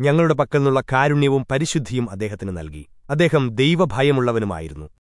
ഞങ്ങളുടെ പക്കൽ നിന്നുള്ള കാരുണ്യവും പരിശുദ്ധിയും അദ്ദേഹത്തിന് നൽകി. അദ്ദേഹം ദൈവഭയമുള്ളവനുമായിരുന്നു.